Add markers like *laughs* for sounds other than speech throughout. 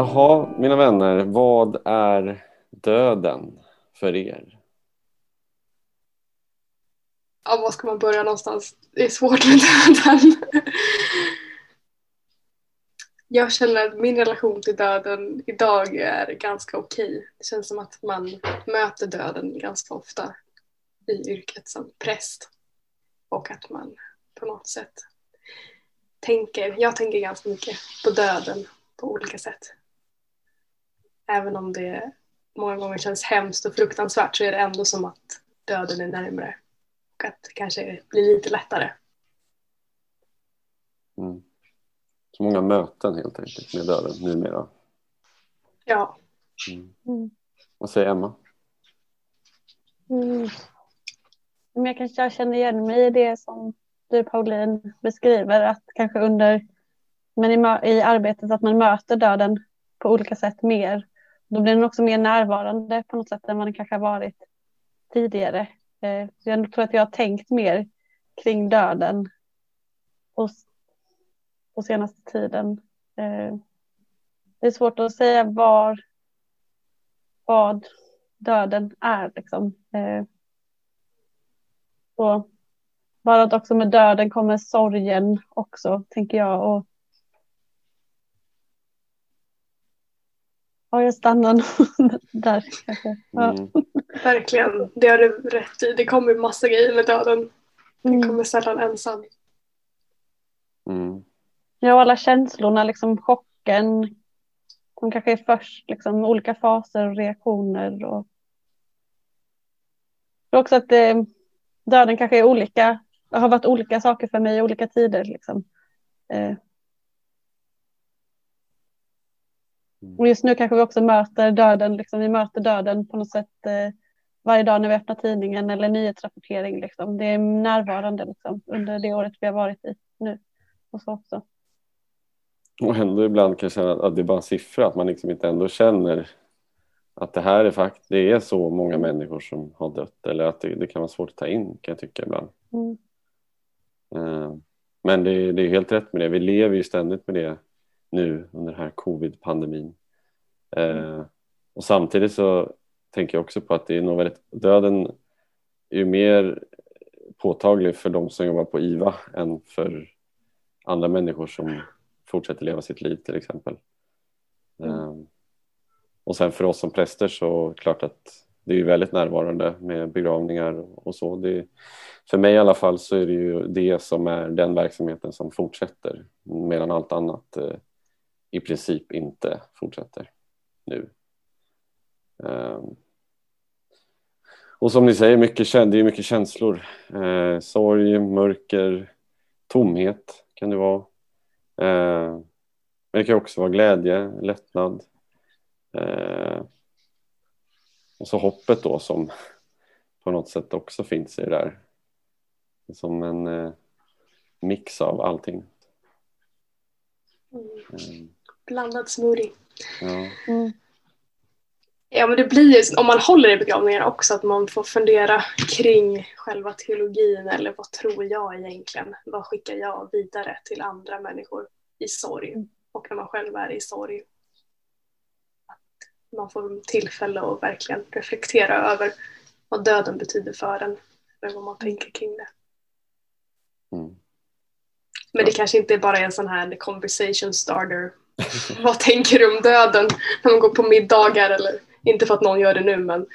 Jaha, mina vänner, vad är döden för er? Ja, var ska man börja någonstans? Det är svårt med döden. Jag känner att min relation till döden idag är ganska okej. Det känns som att man möter döden ganska ofta i yrket som präst. Och att man på något sätt tänker, jag tänker ganska mycket på döden på olika sätt. Även om det många gånger känns hemskt och fruktansvärt så är det ändå som att döden är närmare. Och att det kanske blir lite lättare. Mm. Så många möten helt enkelt med döden numera. Ja. Mm. Mm. Vad säger Emma? Mm. Jag kanske känner igen mig i det som du Pauline beskriver att kanske under men i, i arbetet att man möter döden på olika sätt mer. Då blir den också mer närvarande på något sätt än vad den kanske har varit tidigare. Eh, jag tror att jag har tänkt mer kring döden på, på senaste tiden. Eh, det är svårt att säga var vad döden är liksom. Eh, och bara att också med döden kommer sorgen också, tänker jag. Och Ja, jag stannar *laughs* där kanske. Ja. Mm. Verkligen, det har du rätt i. Det kommer massa grejer med döden. Den mm. kommer sällan ensam. Mm. Ja, alla känslorna, liksom chocken. Som kanske är först, liksom olika faser och reaktioner. Och... också att eh, döden kanske är olika, har varit olika saker för mig i olika tider. Liksom. Eh, Och just nu kanske vi också möter döden, liksom, vi möter döden på något sätt eh, varje dag när vi öppnar tidningen eller nyhetsrapportering. Liksom. Det är närvarande liksom, under det året vi har varit i nu. Och så också. Och ändå ibland kan jag känna att det är bara en siffra, att man liksom inte ändå känner att det här är faktiskt, det är så många människor som har dött eller att det, det kan vara svårt att ta in kan jag tycka ibland. Mm. Uh, men det, det är helt rätt med det, vi lever ju ständigt med det nu under den här covid-pandemin. Eh, och samtidigt så tänker jag också på att det är nog väldigt, döden är ju mer påtaglig för de som jobbar på IVA än för andra människor som fortsätter leva sitt liv till exempel. Mm. Eh, och sen för oss som präster så klart att det är väldigt närvarande med begravningar och så. Det, för mig i alla fall så är det ju det som är den verksamheten som fortsätter medan allt annat eh, i princip inte fortsätter nu. Um, och som ni säger, mycket, det är mycket känslor. Eh, sorg, mörker, tomhet kan det vara. Eh, men det kan också vara glädje, lättnad. Eh, och så hoppet då som på något sätt också finns i det där. Som en eh, mix av allting. Mm blandad smoothie. Ja. Mm. Ja men det blir ju, om man håller i begravningar också, att man får fundera kring själva teologin eller vad tror jag egentligen? Vad skickar jag vidare till andra människor i sorg? Och när man själv är i sorg. Att man får tillfälle att verkligen reflektera över vad döden betyder för en. Eller vad man tänker kring det. Mm. Men det kanske inte bara är en sån här conversation starter *laughs* vad tänker du om döden när man går på middagar eller inte för att någon gör det nu men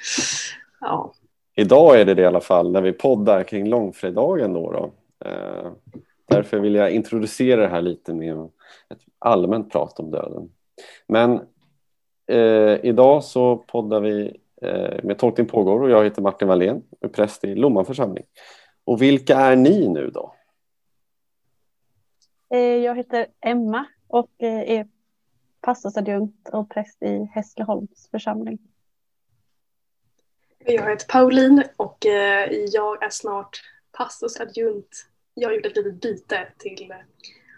ja. Idag är det det i alla fall när vi poddar kring långfredagen då. då. Eh, därför vill jag introducera det här lite med ett allmänt prat om döden. Men eh, idag så poddar vi eh, med Tolkning pågår och jag heter Martin Wallén och är präst i Lomma församling. Och vilka är ni nu då? Eh, jag heter Emma och eh, är pastorsadjunkt och präst i Hässleholms församling. Jag heter Pauline och eh, jag är snart pastorsadjunkt. Jag gjorde ett litet byte till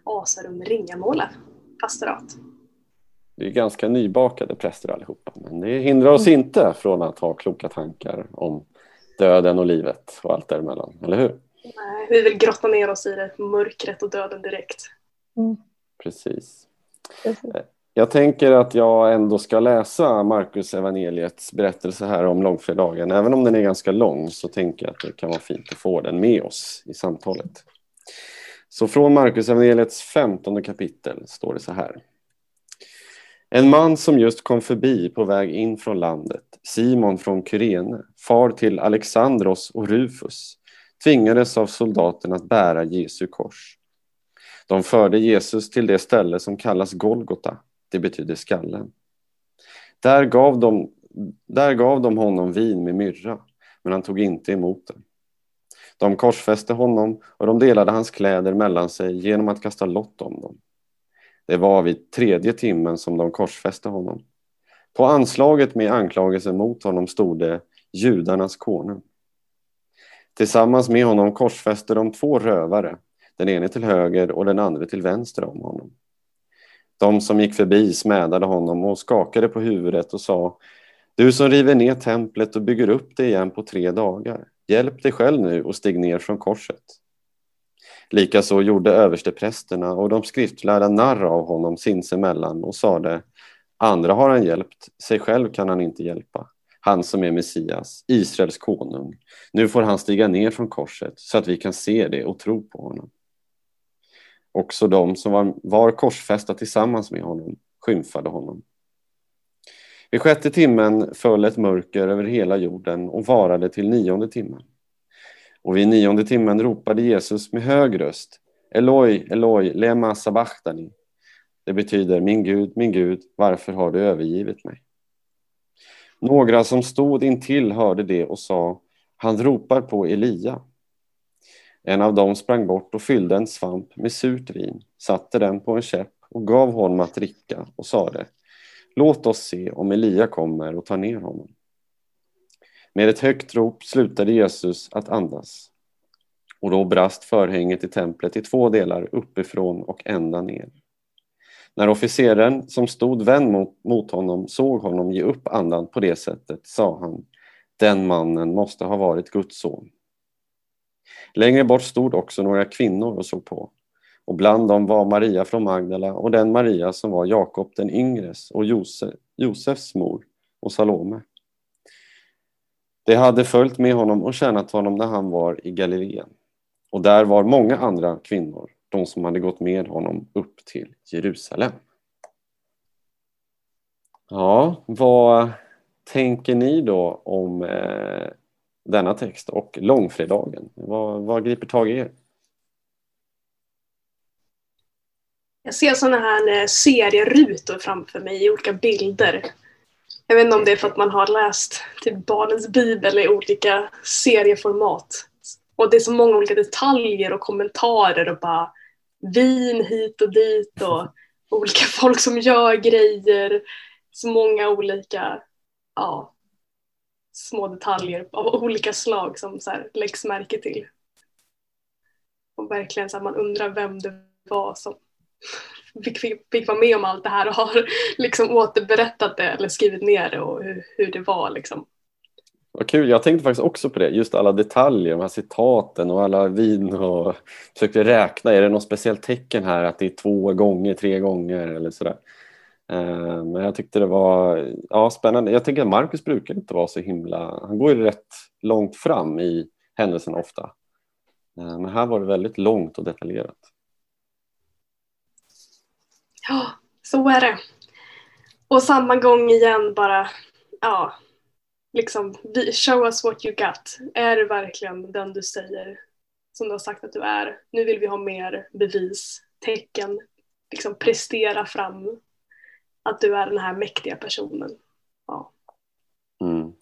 Asarum Ringamåla pastorat. Vi är ganska nybakade präster allihopa men det hindrar oss mm. inte från att ha kloka tankar om döden och livet och allt däremellan, eller hur? Nej, vi vill grotta ner oss i det, mörkret och döden direkt. Mm. Precis. Precis. Jag tänker att jag ändå ska läsa Markus evangeliets berättelse här om långfredagen. Även om den är ganska lång så tänker jag att det kan vara fint att få den med oss i samtalet. Så från Markus evangeliets femtonde kapitel står det så här. En man som just kom förbi på väg in från landet, Simon från Kyrene, far till Alexandros och Rufus, tvingades av soldaterna att bära Jesu kors. De förde Jesus till det ställe som kallas Golgota, det betyder skallen. Där gav de, där gav de honom vin med myrra, men han tog inte emot det. De korsfäste honom och de delade hans kläder mellan sig genom att kasta lott om dem. Det var vid tredje timmen som de korsfäste honom. På anslaget med anklagelsen mot honom stod det judarnas konung. Tillsammans med honom korsfäste de två rövare, den ene till höger och den andra till vänster om honom. De som gick förbi smädade honom och skakade på huvudet och sa Du som river ner templet och bygger upp det igen på tre dagar, hjälp dig själv nu och stig ner från korset. Likaså gjorde översteprästerna och de skriftlärda narr av honom sinsemellan och sade Andra har han hjälpt, sig själv kan han inte hjälpa. Han som är Messias, Israels konung. Nu får han stiga ner från korset så att vi kan se det och tro på honom. Också de som var, var korsfästa tillsammans med honom skymfade honom. Vid sjätte timmen föll ett mörker över hela jorden och varade till nionde timmen. Och vid nionde timmen ropade Jesus med hög röst Eloi, Eloi, lema sabachthani. Det betyder min Gud, min Gud, varför har du övergivit mig? Några som stod intill hörde det och sa Han ropar på Elia. En av dem sprang bort och fyllde en svamp med surt vin, satte den på en käpp och gav honom att dricka och sade Låt oss se om Elia kommer och tar ner honom. Med ett högt rop slutade Jesus att andas. Och då brast förhänget i templet i två delar uppifrån och ända ner. När officeren som stod vänd mot, mot honom såg honom ge upp andan på det sättet sa han Den mannen måste ha varit Guds son. Längre bort stod också några kvinnor och såg på. Och bland dem var Maria från Magdala och den Maria som var Jakob den yngres och Josef, Josefs mor och Salome. De hade följt med honom och tjänat honom när han var i Galileen. Och där var många andra kvinnor, de som hade gått med honom upp till Jerusalem. Ja, vad tänker ni då om eh, denna text och långfredagen? Vad, vad griper tag i er? Jag ser sådana här eh, serierutor framför mig i olika bilder jag vet inte om det är för att man har läst typ barnens bibel i olika serieformat. Och det är så många olika detaljer och kommentarer och bara vin hit och dit och olika folk som gör grejer. Så många olika ja, små detaljer av olika slag som så här läggs märke till. Och verkligen så här, man undrar vem det var som fick, fick, fick vara med om allt det här och har liksom återberättat det eller skrivit ner det och hur, hur det var. Liksom. Vad kul, jag tänkte faktiskt också på det, just alla detaljer, de här citaten och alla vin och försökte räkna, är det något speciellt tecken här att det är två gånger, tre gånger eller sådär. Eh, men jag tyckte det var ja, spännande. Jag tänker att Marcus brukar inte vara så himla, han går ju rätt långt fram i händelserna ofta. Eh, men här var det väldigt långt och detaljerat. Ja, så är det. Och samma gång igen bara, ja, liksom show us what you got. Är du verkligen den du säger som du har sagt att du är? Nu vill vi ha mer bevis, tecken, liksom prestera fram att du är den här mäktiga personen. Ja. Mm.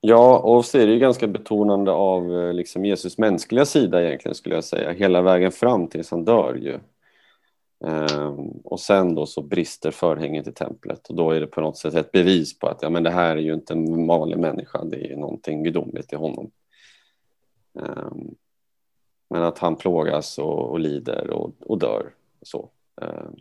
Ja, och så är det ju ganska betonande av eh, liksom Jesus mänskliga sida egentligen skulle jag säga, hela vägen fram tills han dör ju. Um, och sen då så brister förhänget i templet och då är det på något sätt ett bevis på att ja, men det här är ju inte en vanlig människa, det är någonting gudomligt i honom. Um, men att han plågas och, och lider och, och dör. Så. Um,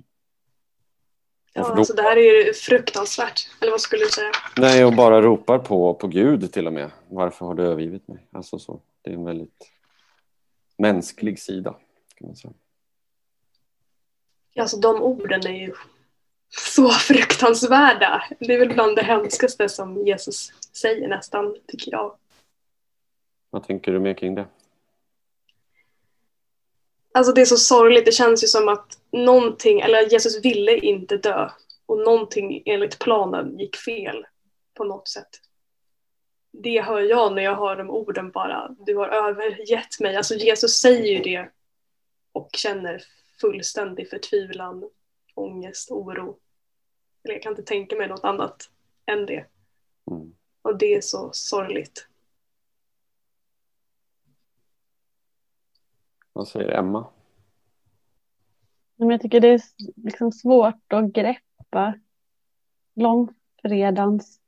ja, alltså det här är ju fruktansvärt, eller vad skulle du säga? Nej, och bara ropar på, på Gud till och med. Varför har du övergivit mig? Alltså så. Det är en väldigt mänsklig sida. Kan man säga. Alltså de orden är ju så fruktansvärda. Det är väl bland det hemskaste som Jesus säger nästan, tycker jag. Vad tänker du mer kring det? Alltså det är så sorgligt. Det känns ju som att någonting, eller Jesus ville inte dö och någonting enligt planen gick fel på något sätt. Det hör jag när jag hör de orden bara. Du har övergett mig. Alltså Jesus säger ju det och känner fullständig förtvivlan, ångest, oro. Eller jag kan inte tänka mig något annat än det. Mm. Och det är så sorgligt. Vad säger Emma? Men jag tycker det är liksom svårt att greppa långfredagens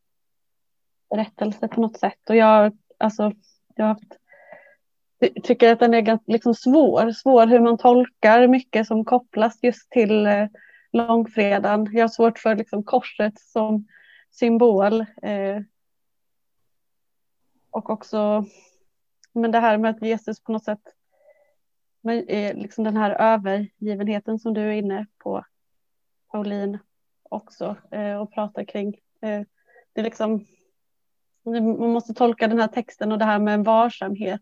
berättelse på något sätt. Och jag, alltså, jag har haft, tycker att den är ganska liksom svår. Svår hur man tolkar mycket som kopplas just till eh, långfredagen. Jag har svårt för liksom, korset som symbol. Eh, och också men det här med att Jesus på något sätt Eh, liksom den här övergivenheten som du är inne på, Pauline, också eh, och pratar kring. Eh, det är liksom, man måste tolka den här texten och det här med en varsamhet,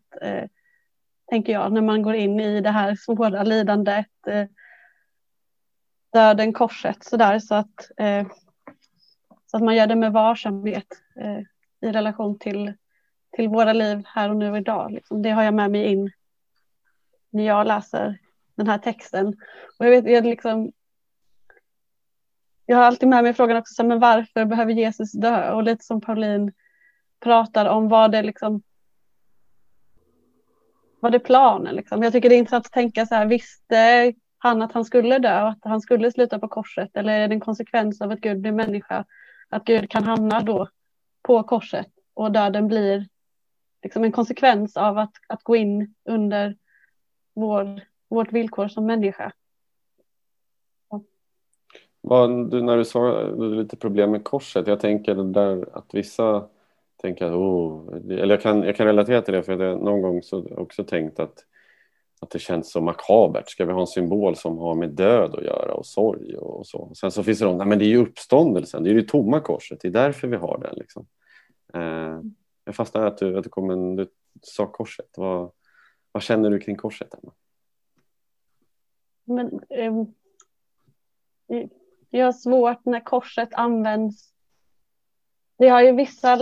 tänker jag, när man går in i det här svåra lidandet, döden, korset, sådär, så att, så att man gör det med varsamhet i relation till, till våra liv här och nu och idag. Liksom. Det har jag med mig in när jag läser den här texten. Och jag, vet, jag, liksom, jag har alltid med mig frågan också, men varför behöver Jesus dö? Och lite som Pauline pratar om vad det liksom var det planen liksom. Jag tycker det är intressant att tänka så här, visste han att han skulle dö och att han skulle sluta på korset eller är det en konsekvens av att Gud blir människa? Att Gud kan hamna då på korset och döden blir liksom en konsekvens av att, att gå in under vår, vårt villkor som människa. Vad, du, när du sa lite problem med korset, jag tänker där att vissa tänker att oh, eller jag kan, jag kan relatera till det för jag någon gång så också tänkt att, att det känns så makabert. Ska vi ha en symbol som har med död att göra och sorg och så? Sen så finns det de, nej men det är ju uppståndelsen, det är ju det tomma korset, det är därför vi har den. Liksom. Eh, jag fastnade att du, att du, kom en, du sa korset. Vad, vad känner du kring korset? Emma? Men, eh, jag har svårt när korset används. Det har ju vissa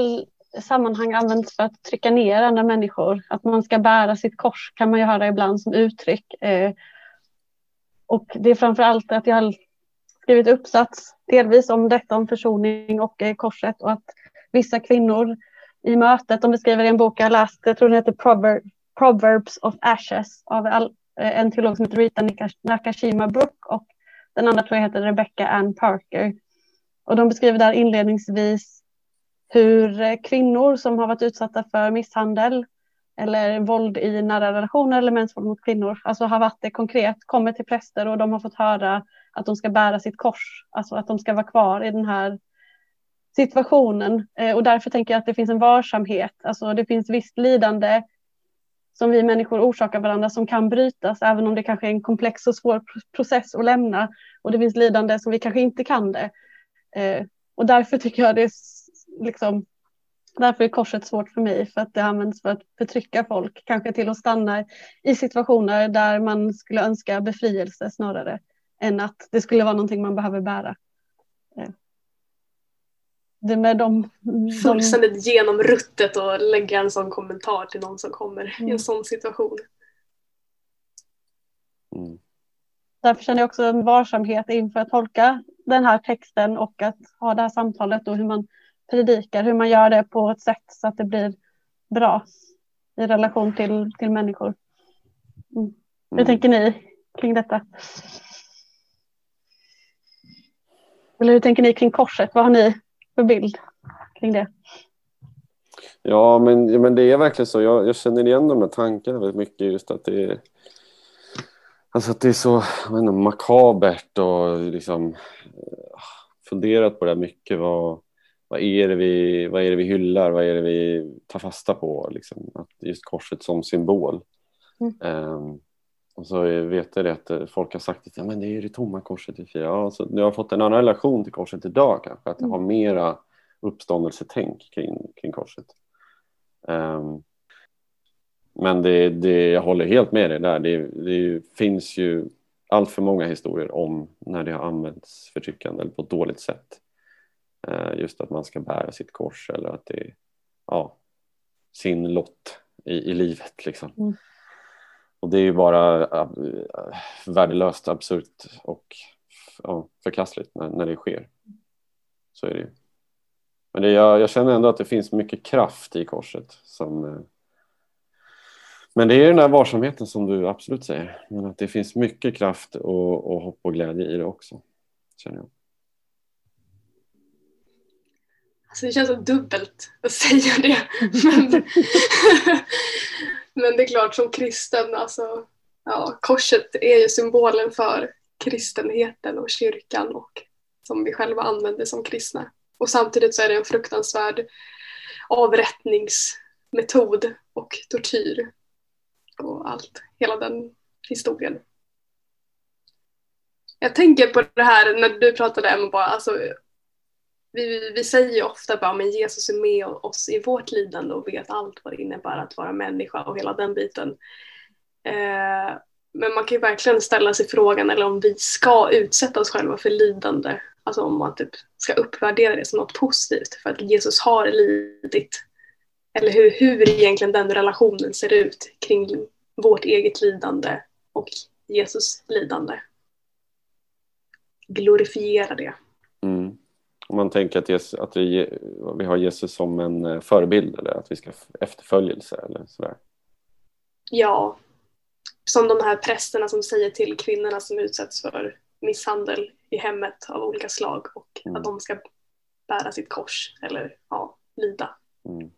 sammanhang använts för att trycka ner andra människor. Att man ska bära sitt kors kan man ju höra ibland som uttryck. Eh, och det är framför allt att jag har skrivit uppsats delvis om detta, om försoning och eh, korset och att vissa kvinnor i mötet, de beskriver i en bok jag läst, jag tror den heter Prover, Proverbs of Ashes av eh, en teolog som heter Rita Nakashima Brook och den andra tror jag heter Rebecca Ann Parker. Och de beskriver där inledningsvis hur eh, kvinnor som har varit utsatta för misshandel eller våld i nära relationer eller mäns våld mot kvinnor, alltså har varit det konkret, kommer till präster och de har fått höra att de ska bära sitt kors, alltså att de ska vara kvar i den här situationen. Eh, och därför tänker jag att det finns en varsamhet, alltså det finns visst lidande som vi människor orsakar varandra som kan brytas, även om det kanske är en komplex och svår process att lämna. Och det finns lidande som vi kanske inte kan det. Eh, och därför tycker jag det är liksom, därför är korset svårt för mig, för att det används för att förtrycka folk, kanske till att stanna i situationer där man skulle önska befrielse snarare än att det skulle vara någonting man behöver bära. Det med de, Fullständigt genomruttet och lägga en sån kommentar till någon som kommer mm. i en mm. sån situation. Mm. Därför känner jag också en varsamhet inför att tolka den här texten och att ha det här samtalet och hur man predikar, hur man gör det på ett sätt så att det blir bra i relation till, till människor. Mm. Hur mm. tänker ni kring detta? Eller hur tänker ni kring korset? Vad har ni för bild kring det? Ja, men, men det är verkligen så. Jag, jag känner igen de här tankarna väldigt mycket. Just att det är, alltså att det är så inte, makabert och liksom eh, funderat på det mycket. Vad, vad, är det vi, vad är det vi hyllar? Vad är det vi tar fasta på? Liksom, att just korset som symbol. Mm. Um, och så vet jag det att eh, folk har sagt att ja, men det är det tomma korset vi firar. Ja, så jag har fått en annan relation till korset idag kanske, att jag har mera uppståndelsetänk kring, kring korset. Um, men det, det, jag håller helt med dig där. Det, det finns ju allt för många historier om när det har använts förtryckande eller på ett dåligt sätt. Uh, just att man ska bära sitt kors eller att det är ja, sin lott i, i livet. Liksom. Mm. Och det är ju bara uh, värdelöst, absurt och ja, förkastligt när, när det sker. Så är det ju. Men det, jag, jag, känner ändå att det finns mycket kraft i korset. Som, uh, men det är den där varsamheten som du absolut säger. Men att det finns mycket kraft och, och hopp och glädje i det också. Känner jag. Alltså det känns så dubbelt att säga det. Men, *laughs* men det är klart som kristen, alltså, ja, korset är ju symbolen för kristenheten och kyrkan och som vi själva använder som kristna. Och samtidigt så är det en fruktansvärd avrättningsmetod och tortyr och allt, hela den historien. Jag tänker på det här när du pratade Emma, bara, alltså, vi, vi säger ju ofta bara men Jesus är med oss i vårt lidande och vet allt vad det innebär att vara människa och hela den biten. Eh, men man kan ju verkligen ställa sig frågan eller om vi ska utsätta oss själva för lidande. Alltså om man typ ska uppvärdera det som något positivt för att Jesus har lidit. Eller hur, hur egentligen den relationen ser ut kring vårt eget lidande och Jesus lidande. Glorifiera det. Om man tänker att, Jesus, att vi, vi har Jesus som en eh, förebild eller att vi ska efterföljelse eller sådär. Ja, som de här prästerna som säger till kvinnorna som utsätts för misshandel i hemmet av olika slag och mm. att de ska bära sitt kors eller ja, lida. Mm.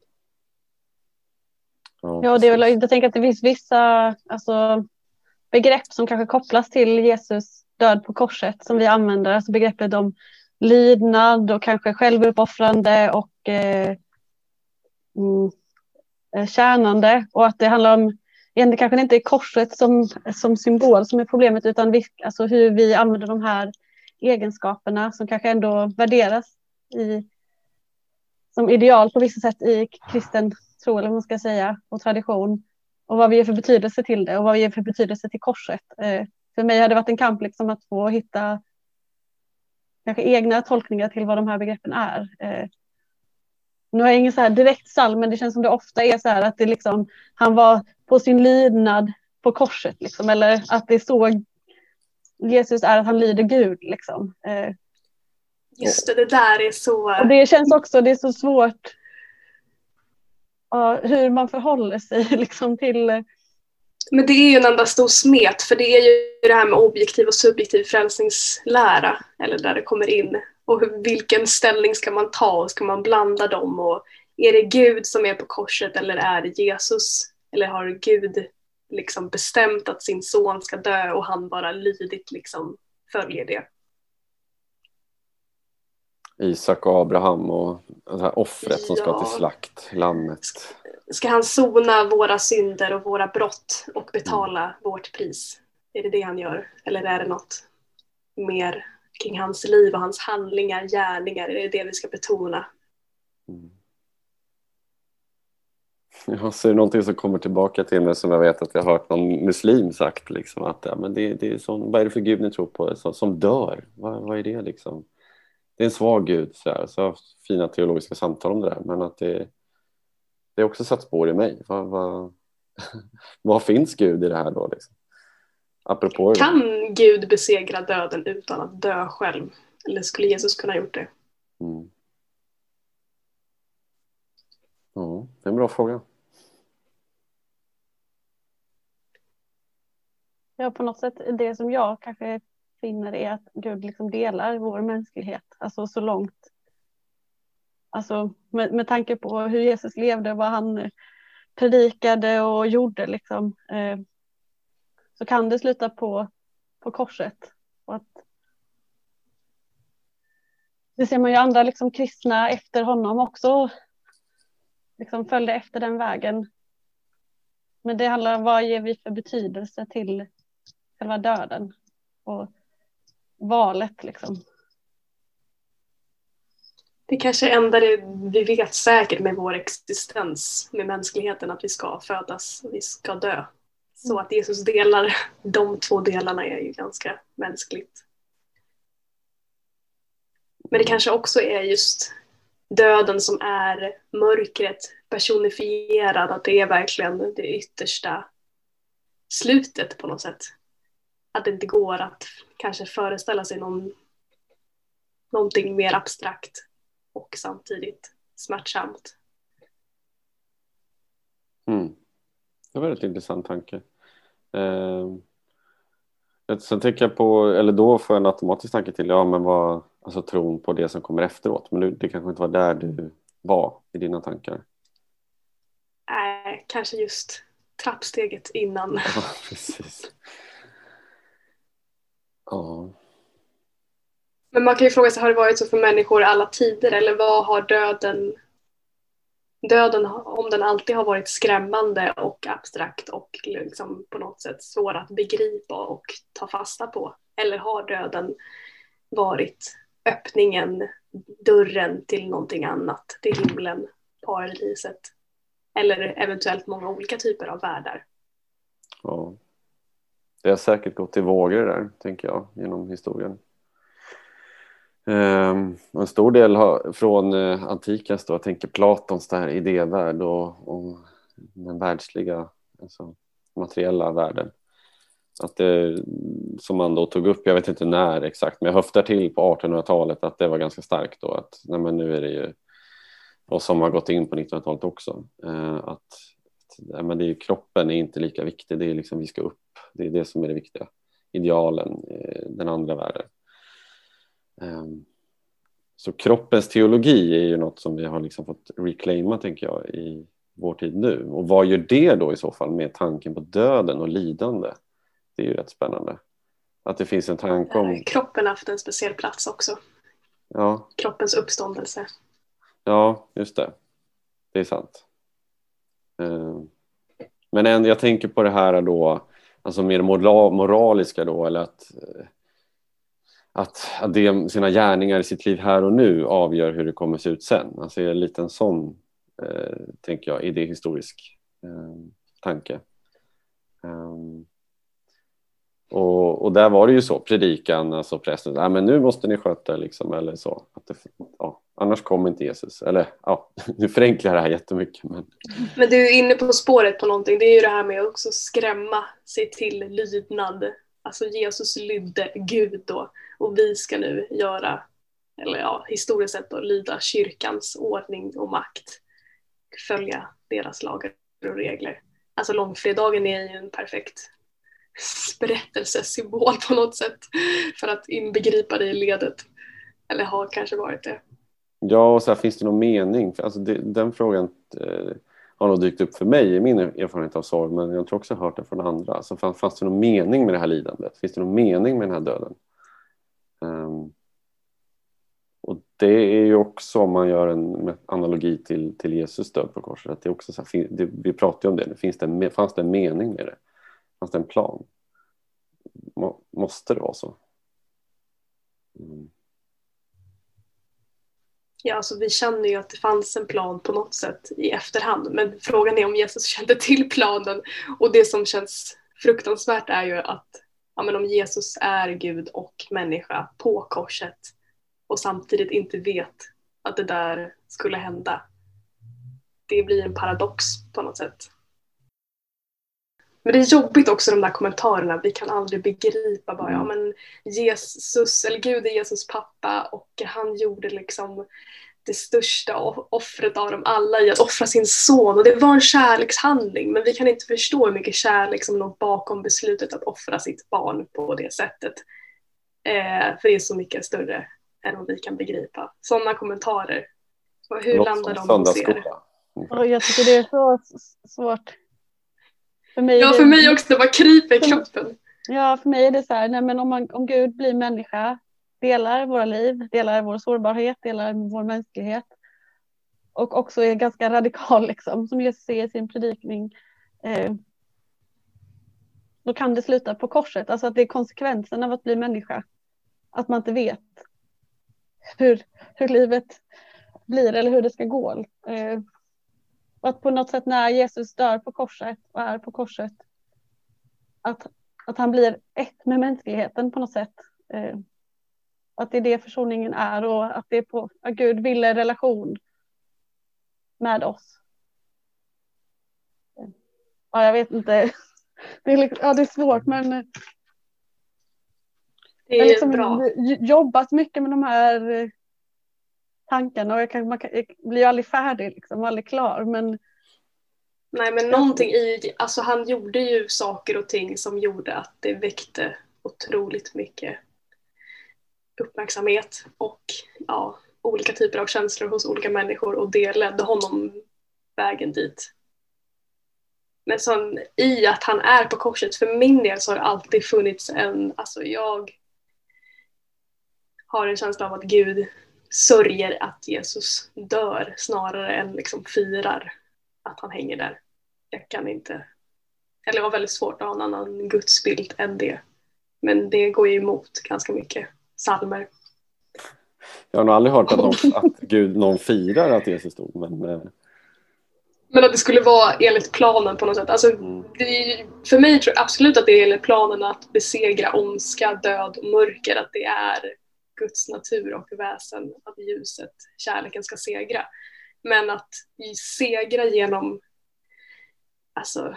Ja, ja det är väl, jag tänker att det finns vissa alltså, begrepp som kanske kopplas till Jesus död på korset som vi använder, alltså begreppet om lydnad och kanske självuppoffrande och eh, mm, eh, tjänande och att det handlar om egentligen kanske inte är korset som, som symbol som är problemet utan vi, alltså hur vi använder de här egenskaperna som kanske ändå värderas i, som ideal på vissa sätt i kristen tro eller vad man ska säga och tradition och vad vi ger för betydelse till det och vad vi ger för betydelse till korset. Eh, för mig har det varit en kamp liksom att få hitta kanske egna tolkningar till vad de här begreppen är. Eh, nu har jag ingen så här direkt psalm, men det känns som det ofta är så här att det liksom, han var på sin lydnad på korset, liksom, eller att det är så Jesus är att han lyder Gud. Liksom. Eh, Just det, det där är så... Och det känns också, det är så svårt uh, hur man förhåller sig *laughs* liksom, till men det är ju en enda stor smet för det är ju det här med objektiv och subjektiv frälsningslära, eller där det kommer in. Och vilken ställning ska man ta och ska man blanda dem? Och är det Gud som är på korset eller är det Jesus? Eller har Gud liksom bestämt att sin son ska dö och han bara lydigt liksom följer det? Isak och Abraham och det här offret som ska till slakt, lammet. Ska han sona våra synder och våra brott och betala mm. vårt pris? Är det det han gör? Eller är det något mer kring hans liv och hans handlingar, gärningar? Är det det vi ska betona? Mm. Ja, så är det någonting som kommer tillbaka till mig som jag vet att jag har hört någon muslim sagt. Liksom, att, ja, men det, det är sån, vad är det för gud ni tror på som, som dör? Vad, vad är det liksom? Det är en svag gud. Så, här, så jag har fina teologiska samtal om det där. Men att det, det har också satt spår i mig. Vad, vad, *laughs* vad finns Gud i det här då? Liksom? Apropå kan Gud besegra döden utan att dö själv? Eller skulle Jesus kunna gjort det? Mm. Ja, det är en bra fråga. Ja, på något sätt det som jag kanske finner är att Gud liksom delar vår mänsklighet, alltså så långt Alltså med, med tanke på hur Jesus levde, vad han eh, predikade och gjorde liksom. Eh, så kan det sluta på, på korset. Och att, det ser man ju andra liksom, kristna efter honom också liksom följde efter den vägen. Men det handlar om vad ger vi för betydelse till, själva döden och valet liksom. Det kanske är enda det vi vet säkert med vår existens, med mänskligheten, att vi ska födas och vi ska dö. Så Mm. att Jesus delar de två delarna är ju ganska mänskligt. Men det kanske också är just döden som är mörkret personifierad, att det är verkligen det yttersta slutet på något sätt. Att det inte går att kanske föreställa sig någon, någonting mer abstrakt och samtidigt smärtsamt. Mm. Det var en väldigt intressant tanke. Eh, sen tänker jag på, eller då får jag en automatisk tanke till, ja men vad, alltså tron på det som kommer efteråt. Men det kanske inte var där du var i dina tankar. Äh, kanske just trappsteget innan. Ja, *laughs* precis. Ja. Men man kan ju fråga sig, har det varit så för människor i alla tider eller vad har döden Döden, om den alltid har varit skrämmande och abstrakt och liksom på något sätt svår att begripa och ta fasta på. Eller har döden varit öppningen, dörren till någonting annat, till himlen, paradiset. Eller eventuellt många olika typer av världar. ja. Det har säkert gått i vågor där, tänker jag, genom historien. Ehm, en stor del har, från eh, antikens då, jag tänker Platons där idévärld och, och den världsliga, alltså materiella världen. Att det, som man då tog upp, jag vet inte när exakt, men jag höftar till på 1800-talet att det var ganska starkt då. Att nej, men nu är det ju, och som har gått in på 1900-talet också, ehm, att, nej, men det är ju, kroppen är inte lika viktig, det är liksom vi ska upp, det är det som är det viktiga. Idealen, eh, den andra världen. Um, så kroppens teologi är ju något som vi har liksom fått reclaima, tänker jag, i vår tid nu. Och vad gör det då i så fall med tanken på döden och lidande? Det är ju rätt spännande. Att det finns en tanke om... Kroppen har haft en speciell plats också. Ja, Kroppens uppståndelse. ja just det. Det är sant. Um, men en, jag tänker på det här då, alltså mer moral, moraliska då, eller att att, att det, sina gärningar i sitt liv här och nu avgör hur det kommer se ut sen. Alltså en liten sån, eh, tänker jag, idéhistorisk eh, tanke. Um, och, och där var det ju så, predikan, alltså prästen, ah, men nu måste ni sköta liksom, eller så. Att det, ja, annars kommer inte Jesus. Eller ja, *laughs* nu förenklar jag det här jättemycket. Men... Men du är inne på spåret på någonting, det är ju det här med att också skrämma sig till lydnad. Alltså Jesus lydde Gud då och vi ska nu göra, eller ja, historiskt sett då, lyda kyrkans ordning och makt. Följa deras lagar och regler. Alltså långfredagen är ju en perfekt berättelsesymbol på något sätt för att inbegripa det i ledet. Eller har kanske varit det. Ja, och så här, finns det någon mening? Alltså det, den frågan eh, har nog dykt upp för mig i min erfarenhet av sorg, men jag tror också jag har hört den från andra. Alltså, fanns, fanns det någon mening med det här lidandet? Finns det någon mening med den här döden? Ehm, och det är ju också om man gör en analogi till, till Jesus död på korset, att det är också så här, det, vi pratar ju om det, finns det, fanns det en mening med det? Fanns det en plan? Må, måste det vara så? Mm. Ja, alltså vi känner ju att det fanns en plan på något sätt i efterhand. Men frågan är om Jesus kände till planen. Och det som känns fruktansvärt är ju att ja, men om Jesus är Gud och människa på korset och samtidigt inte vet att det där skulle hända. Det blir en paradox på något sätt. Men det är jobbigt också de där kommentarerna, vi kan aldrig begripa bara, ja men Jesus, eller Gud är Jesus pappa och han gjorde liksom det största offret av dem alla i att offra sin son och det var en kärlekshandling men vi kan inte förstå hur mycket kärlek som låg bakom beslutet att offra sitt barn på det sättet. Eh, för det är så mycket större än vad vi kan begripa. Sådana kommentarer. Och hur landar de hos er? Och jag tycker det är så svårt. För mig ja, för det... mig också. Det bara kryper i kroppen. Ja, för mig är det så här, nej, men om, man, om Gud blir människa, delar våra liv, delar vår sårbarhet, delar vår mänsklighet och också är ganska *laughs* radikal, liksom, som Jesus säger i sin predikning. Eh, då kan det sluta på korset. Alltså att det är konsekvensen av att bli människa. Att man inte vet hur, hur livet blir eller hur det ska gå. Eh, och att på något sätt när Jesus dör på korset och är på korset att, att han blir ett med mänskligheten på något sätt. Eh, att det är det försoningen är och att det är på att Gud ville relation med oss. Ja, jag vet inte. *laughs* Det är, liksom, ja, det är svårt men Det jag har är liksom bra. jobbat mycket med de här eh, tankarna och jag, kan, man kan, jag blir aldrig färdig, liksom, aldrig klar. Men Nej men någonting i, alltså han gjorde ju saker och ting som gjorde att det väckte otroligt mycket uppmärksamhet och ja, olika typer av känslor hos olika människor och det ledde honom vägen dit. Men som i att han är på korset, för min del så har det alltid funnits en, alltså jag har en känsla av att Gud sörjer att Jesus dör snarare än liksom firar att han hänger där. Jag kan inte, eller jag har väldigt svårt att ha en annan gudsbild än det. Men det går ju emot ganska mycket salmer. Jag har nog aldrig hört att någon, att Gud, någon firar att Jesus dog, men Men att det skulle vara enligt planen på något sätt. Alltså, mm, det för mig tror jag absolut att det är enligt planen att besegra ondska, död och mörker. Att det är Guds natur och väsen, att ljuset, kärleken ska segra. Men att segra genom alltså,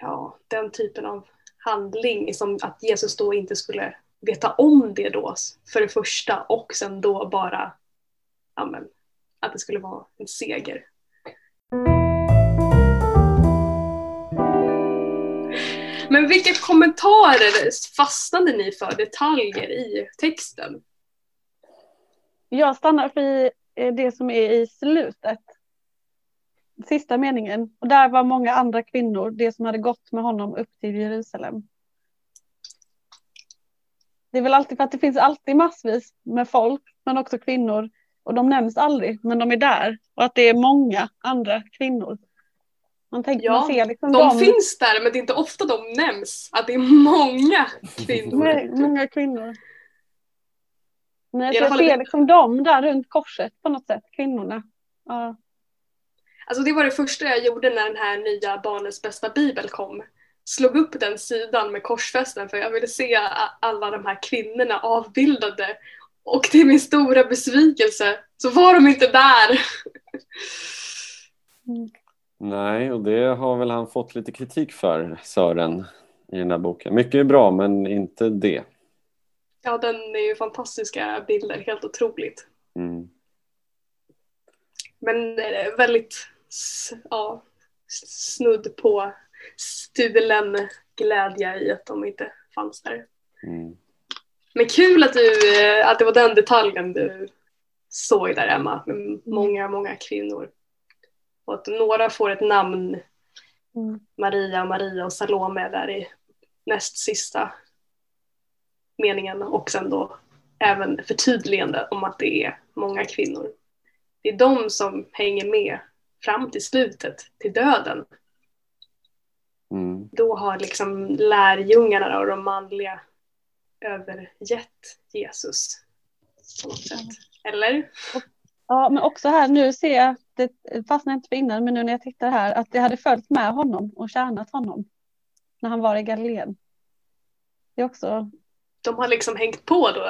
ja, den typen av handling som att Jesus då inte skulle veta om det då för det första och sen då bara amen, att det skulle vara en seger. Men vilka kommentarer fastnade ni för detaljer i texten? jag stannar för eh, det som är i slutet. Sista meningen. Och där var många andra kvinnor, det som hade gått med honom upp till Jerusalem. Det är väl alltid för att det finns alltid massvis med folk, men också kvinnor. Och de nämns aldrig, men de är där. Och att det är många andra kvinnor. Man tänker, Ja, man ser liksom De dem. finns där men det är inte ofta de nämns. Att det är många kvinnor. Nej, många kvinnor. Alla jag fall- ser liksom dem där runt korset på något sätt, kvinnorna. Ja. Alltså det var det första jag gjorde när den här nya Barnens bästa bibel kom. Slog upp den sidan med korsfästen för jag ville se alla de här kvinnorna avbildade. Och till min stora besvikelse så var de inte där. nej, och det har väl han fått lite kritik för, Sören, i den här boken. Mycket är bra, men inte det. Ja, den är ju fantastiska bilder, helt otroligt. Mm. Men eh, väldigt ja, snudd på stulen glädje i att de inte fanns där. Mm. Men kul att, du, eh, att det var den detaljen du såg där Emma, med många, många kvinnor. Och att några får ett namn, Mm. Maria, Maria och Salome där i näst sista meningen och sen då även förtydligande om att det är många kvinnor. Det är de som hänger med fram till slutet, till döden. Mm. Då har liksom lärjungarna och de manliga övergett Jesus. På något sätt. Eller? Ja, men också här nu ser jag, det fastnade inte för innan, men nu när jag tittar här, att det hade följt med honom och tjänat honom när han var i Galileen. Det är också, De har liksom hängt på då.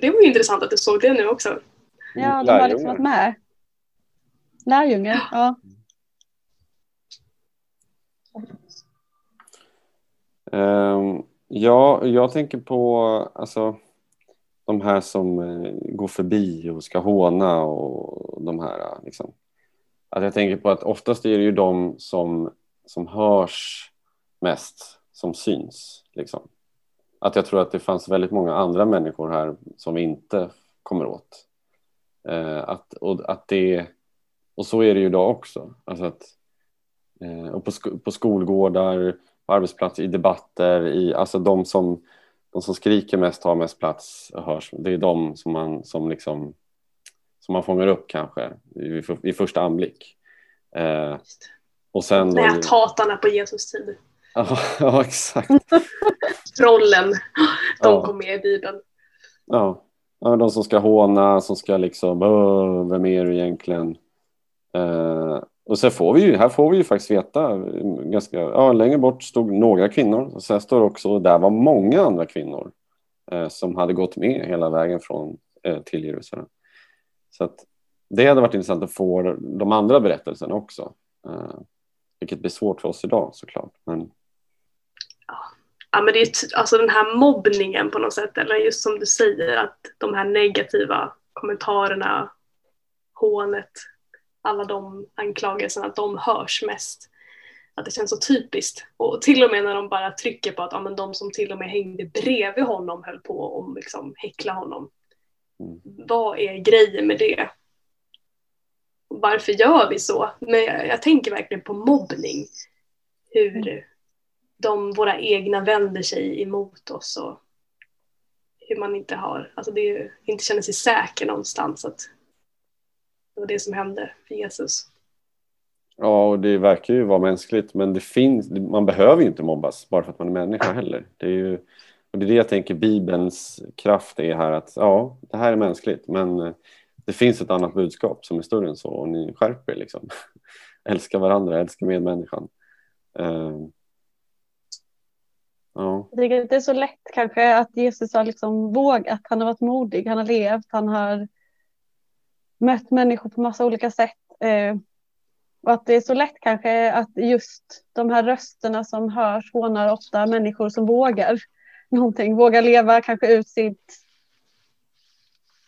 Det var ju intressant att du såg det nu också. ja, de har liksom varit med. Lärjungar, ja. Ehm, ja, jag tänker på alltså, de här som eh, går förbi och ska håna och de här. Eh, liksom. Att jag tänker på att oftast är det ju de som, som hörs mest som syns. Liksom. Att jag tror att det fanns väldigt många andra människor här som vi inte kommer åt. Eh, att, och, att det, och så är det ju idag också. Alltså att, eh, och på, sko- på skolgårdar, på arbetsplatser, i debatter, i, alltså de som, de som skriker mest har mest plats hörs. Det är de som man, som liksom, som man fångar upp kanske vid, vid första anblick. Eh, och sen då, Näthatarna på Jesus tid. Ja, *laughs* ja exakt. *laughs* Trollen, de Ja. kom med i Bibeln. Ja. ja, de som ska håna, som ska liksom, "Åh, vem är du egentligen? Eh, och så får vi ju, här får vi ju faktiskt veta, ganska, ja, längre bort stod några kvinnor och sen står också, där var många andra kvinnor eh, som hade gått med hela vägen från, eh, till Jerusalem. Så att det hade varit intressant att få de andra berättelserna också. Eh, vilket blir svårt för oss idag såklart. Men Ja, men det är alltså den här mobbningen på något sätt, eller just som du säger, att de här negativa kommentarerna, hånet, alla de anklagelserna, att de hörs mest. Att det känns så typiskt. Och till och med när de bara trycker på att ja, men de som till och med hängde bredvid honom höll på att liksom häckla honom. Mm. Vad är grejen med det? Varför gör vi så? Men jag, jag tänker verkligen på mobbning. Hur de, våra egna vänder sig emot oss och hur man inte har, alltså det är, inte känner sig säker någonstans. Att det var det som hände för Jesus. Ja, och det verkar ju vara mänskligt, men det finns, man behöver ju inte mobbas bara för att man är människa heller. Det är ju, och det är det jag tänker Bibelns kraft är här att ja, det här är mänskligt, men eh, det finns ett annat budskap som är större än så och ni skärper er liksom. *laughs* älska varandra, älska medmänniskan. Uh, ja, det är så lätt kanske att Jesus har liksom vågat, han har varit modig, han har levt, han har mött människor på massa olika sätt. Eh, och att det är så lätt kanske att just de här rösterna som hörs hånar ofta människor som vågar *laughs* någonting, vågar leva kanske ut sitt,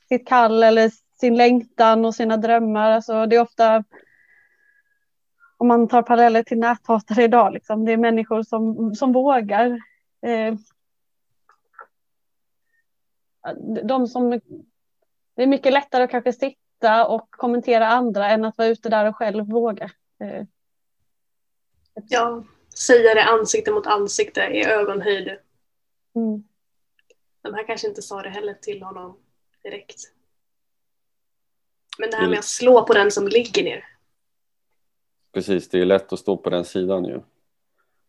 sitt kall eller sin längtan och sina drömmar. Alltså det är ofta om man tar paralleller till näthatare idag, liksom, det är människor som, som vågar Eh, de som, det är mycket lättare att kanske sitta och kommentera andra än att vara ute där och själv våga. Eh, Ja, säga det ansikte mot ansikte i ögonhöjd. mm. De här kanske inte sa det heller till honom direkt. Men det här Mm. med att slå på den som ligger ner. precis, det är lätt att stå på den sidan ju.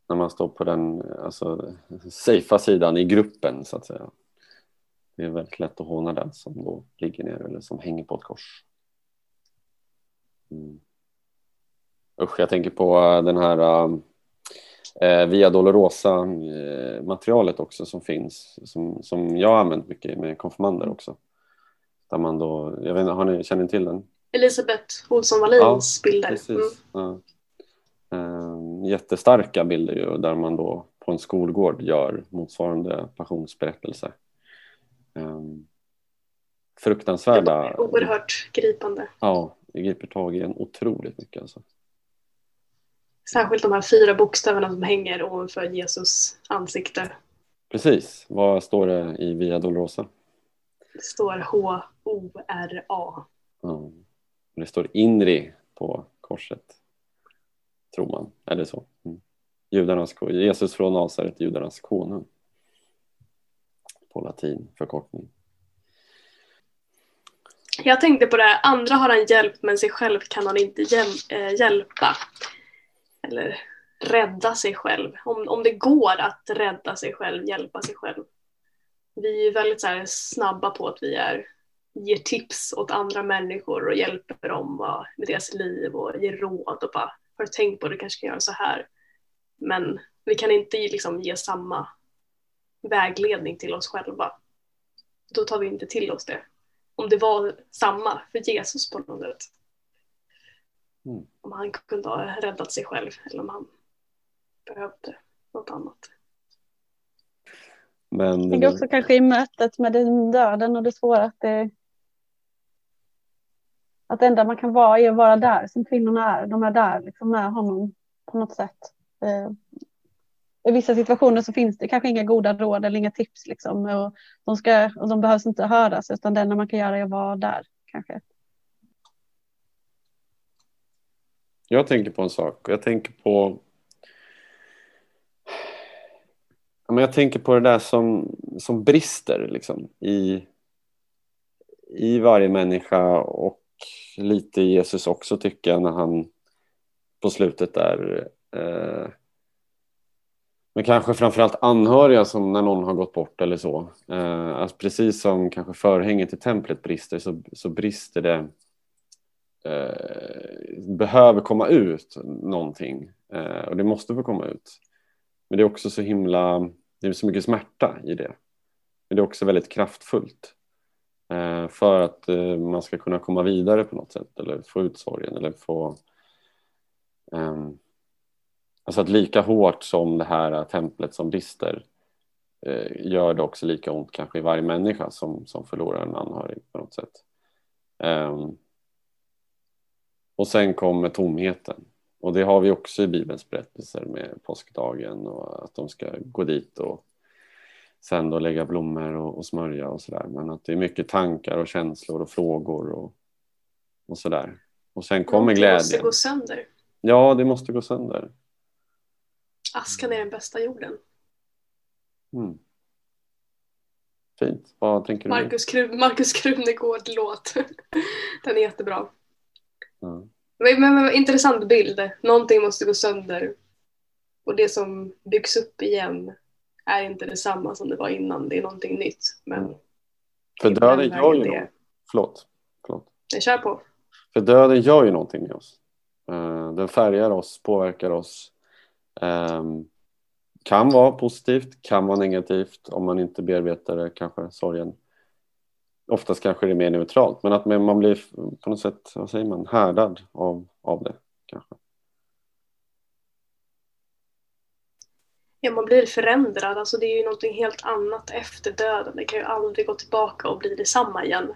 När man står på den alltså, safea sidan i gruppen så att säga. Det är väldigt lätt att håna den som då ligger ner eller som hänger på ett kors. Mm. Usch, jag tänker på äh, den här äh, Via Dolorosa äh, materialet också som finns som, som jag har använt mycket med konfirmander också. Där man då, jag vet har ni, känner ni till den? Elisabeth Olsson Wallins bilder. Precis. Mm. Ja. Ehm, jättestarka bilder ju, där man då på en skolgård gör motsvarande passionsberättelse. Ehm, Det fruktansvärda. var oerhört gripande. Ja, det griper tag i en otroligt mycket. Alltså. Särskilt de här fyra bokstäverna som hänger ovanför Jesus ansikte. Precis, vad står det i Via Dolorosa? Det står H-O-R-A. Ja. Det står Inri på korset, tror man. Eller så. Mm. Judarnas, Jesus från Nasaret, judarnas konung. På latin, förkortning. Jag tänkte på det här, andra har han hjälpt men sig själv kan han inte hjäl- eh, hjälpa. Eller rädda sig själv. Om, om det går att rädda sig själv, hjälpa sig själv. Vi är väldigt så här snabba på att vi är, ger tips åt andra människor och hjälper dem med deras liv och ger råd och bara har du tänkt på det, du kanske kan göra så här. Men vi kan inte liksom ge samma vägledning till oss själva. Då tar vi inte till oss det om det var samma för Jesus på något sätt. Mm. Om han kunde ha räddat sig själv eller om han behövde något annat. Men Jag tänker också kanske i mötet med den döden och det svåra att det att det enda man kan vara är att vara där som kvinnorna är. De är där liksom med honom på något sätt. Eh, i vissa situationer så finns det kanske inga goda råd eller inga tips liksom. Och de, ska, och de behövs inte höras utan det enda man kan göra är att vara där kanske. Jag tänker på en sak. Jag tänker på... Men Jag tänker på det där som, som brister liksom, i, i varje människa och lite i Jesus också tycker jag när han på slutet där eh, men kanske framförallt anhöriga som när någon har gått bort eller så. Eh, alltså precis som kanske förhänget i templet brister så, så brister det eh, behöver komma ut någonting eh, och det måste få komma ut. Men det är också så himla, det är så mycket smärta i det. Men det är också väldigt kraftfullt eh, för att eh, man ska kunna komma vidare på något sätt eller få ut sorgen eller få ehm, Alltså att lika hårt som det här templet som brister eh, gör det också lika ont kanske i varje människa som, som förlorar en anhörig på något sätt. Um, och sen kommer tomheten. Och det har vi också i Bibelns berättelser med påskdagen och att de ska gå dit och sen då lägga blommor och, och smörja och sådär. Men att det är mycket tankar och känslor och frågor och, och sådär. Och sen kommer glädjen. Det måste gå sönder. Ja, det måste gå sönder. Askan är den bästa jorden. Mm. Fint. Vad tänker Marcus du? Marcus Krunegård-låt. *laughs* den är jättebra. Mm. Men, men, men, intressant bild. Någonting måste gå sönder. Och det som byggs upp igen är inte detsamma som det var innan. Det är någonting nytt. Men mm. För döden gör ju. Förlåt. Förlåt. Jag kör på. För döden gör ju någonting med oss. Uh, den färgar oss, påverkar oss. Ehm, kan vara positivt, kan vara negativt om man inte bearbetar det, kanske sorgen. Oftast kanske det är mer neutralt, men att man blir på något sätt, vad säger man, härdad av, av det kanske. Ja, man blir förändrad. Alltså det är ju någonting helt annat efter döden. Det kan ju aldrig gå tillbaka och bli detsamma igen.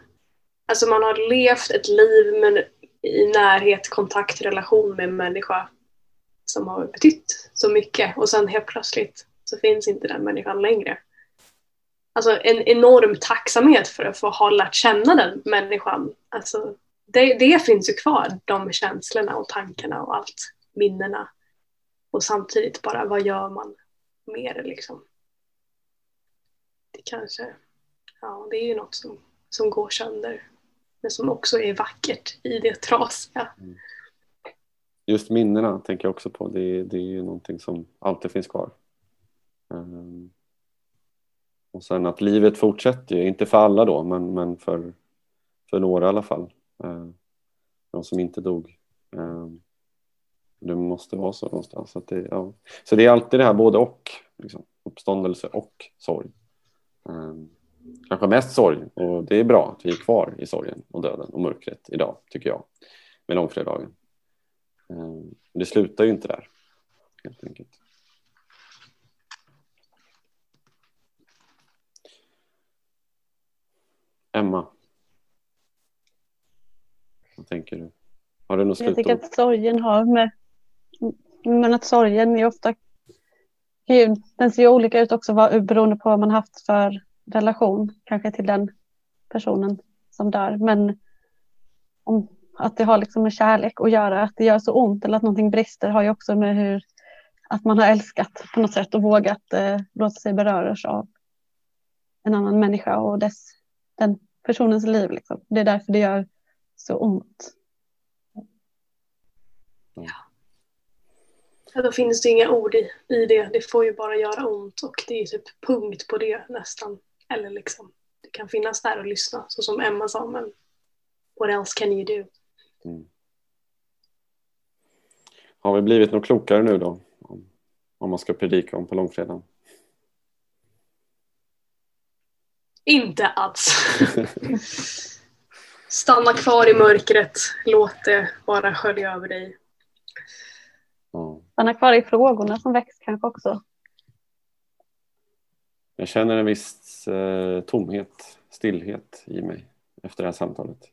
Alltså man har levt ett liv men i närhet, kontakt, relation med en människa som har betytt så mycket och sen helt plötsligt så finns inte den människan längre. Alltså en enorm tacksamhet för att få ha lärt känna den människan. Alltså, det, det finns ju kvar, de känslorna och tankarna och allt, minnena. Och samtidigt bara, vad gör man mer liksom? Det kanske, ja det är ju något som, som går sönder. Men som också är vackert i det trasiga. Mm just minnena tänker jag också på. Det, det är ju någonting som alltid finns kvar. Um, och sen att livet fortsätter ju, inte för alla då, men, men för, för några i alla fall. Uh, de som inte dog. Um, det måste vara så någonstans. Att det, ja. Så det är alltid det här både och. Liksom, uppståndelse och sorg. Um, kanske mest sorg och det är bra att vi är kvar i sorgen och döden och mörkret idag, tycker jag, med långfredagen. Eh, det slutar ju inte där, helt enkelt. Emma? Vad tänker du? Har du något Jag tycker att sorgen har med... Men att sorgen är ofta... Den ser ju olika ut också beroende på vad man haft för relation kanske till den personen som dör. Men om att det har liksom med kärlek att göra. Att det gör så ont eller att någonting brister har ju också med hur att man har älskat på något sätt och vågat eh, låta sig beröras av en annan människa och dess, den personens liv. Liksom. Det är därför det gör så ont. Ja. ja då finns det inga ord i, i det. Det får ju bara göra ont och det är typ punkt på det nästan. Eller liksom, det kan finnas där och lyssna, så som Emma sa, men what else can you do? Mm. Har vi blivit något klokare nu då? Om, om man ska predika om på långfredagen? Inte alls. Stanna kvar i mörkret. Låt det bara skölja över dig. Stanna kvar i frågorna som väcks kanske också. Jag känner en viss eh, tomhet, stillhet i mig efter det här samtalet.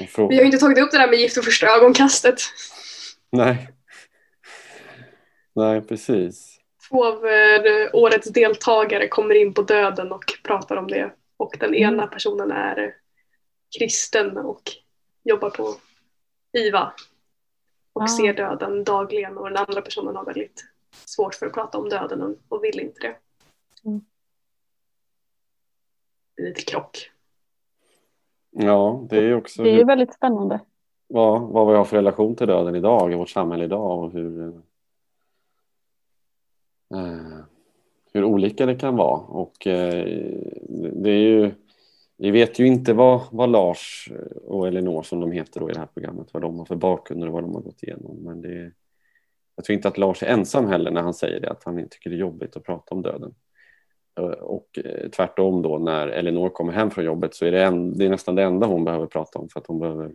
Vi har ju inte tagit upp det där med gift och första ögonkastet. Nej. Nej, precis. Två av eh, årets deltagare kommer in på döden och pratar om det. Och den ena mm. personen är kristen och jobbar på IVA och ah. ser döden dagligen och den andra personen har väldigt svårt för att prata om döden och vill inte det. Mm. Det är lite krock. Ja, det är också... Det är hur, väldigt spännande. Vad, vad vi har för relation till döden idag i vårt samhälle idag och hur, eh, hur olika det kan vara. Och eh, det är ju, vi vet ju inte vad, vad Lars och Elinor som de heter då i det här programmet, vad de har för bakgrunder och vad de har gått igenom. Men det, jag tror inte att Lars är ensam heller när han säger det, att han tycker det är jobbigt att prata om döden. Eh, och eh, tvärtom då när Elinor kommer hem från jobbet så är det, en, det är nästan det enda hon behöver prata om för att hon behöver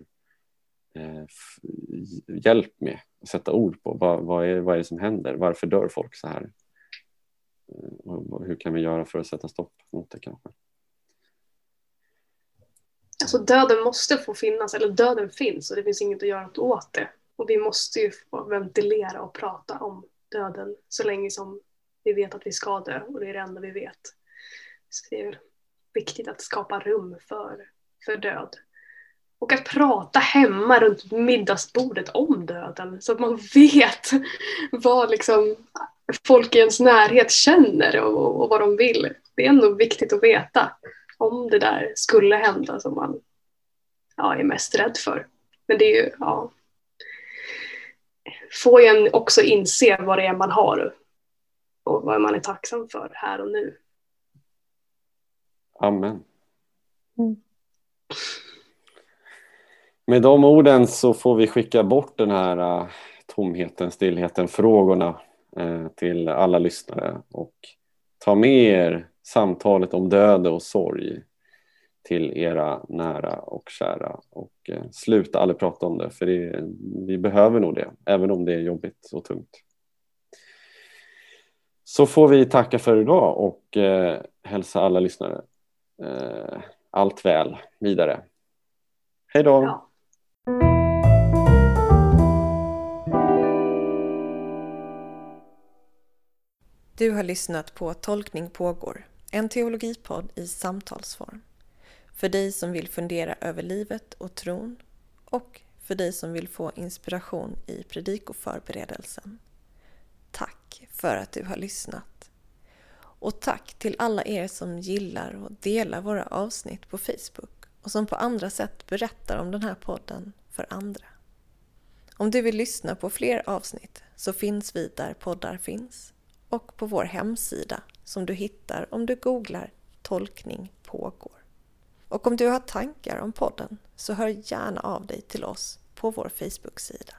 eh, hjälp med att sätta ord på vad, vad, är, vad är det som händer, varför dör folk så här? Eh, och hur kan vi göra för att sätta stopp mot det kanske? Alltså döden måste få finnas, eller döden finns och det finns inget att göra åt det. Och vi måste ju få ventilera och prata om döden så länge som vi vet att vi ska dö och det är det enda vi vet. Så det är viktigt att skapa rum för, för död. Och att prata hemma runt middagsbordet om döden så att man vet *laughs* vad liksom folk i ens närhet känner och, och vad de vill. Det är ändå viktigt att veta om det där skulle hända som man ja, är mest rädd för. Men det är ju, ja, får ju en också inse vad det är man har vad man är tacksam för här och nu. Amen. Mm. Med de orden så får vi skicka bort den här uh, tomheten, stillheten, frågorna uh, till alla lyssnare och ta med er samtalet om död och sorg till era nära och kära och uh, sluta aldrig prata om det för det, vi behöver nog det, även om det är jobbigt och tungt. Så får vi tacka för idag och eh, hälsa alla lyssnare eh, allt väl vidare. Hej då! Ja. Du har lyssnat på Tolkning pågår, en teologipodd i samtalsform. För dig som vill fundera över livet och tron och för dig som vill få inspiration i predikoförberedelsen. För att du har lyssnat. Och tack till alla er som gillar och delar våra avsnitt på Facebook och som på andra sätt berättar om den här podden för andra. Om du vill lyssna på fler avsnitt så finns vi där poddar finns och på vår hemsida som du hittar om du googlar Tolkning pågår. Och om du har tankar om podden så hör gärna av dig till oss på vår Facebook-sida.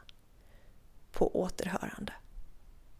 På återhörande.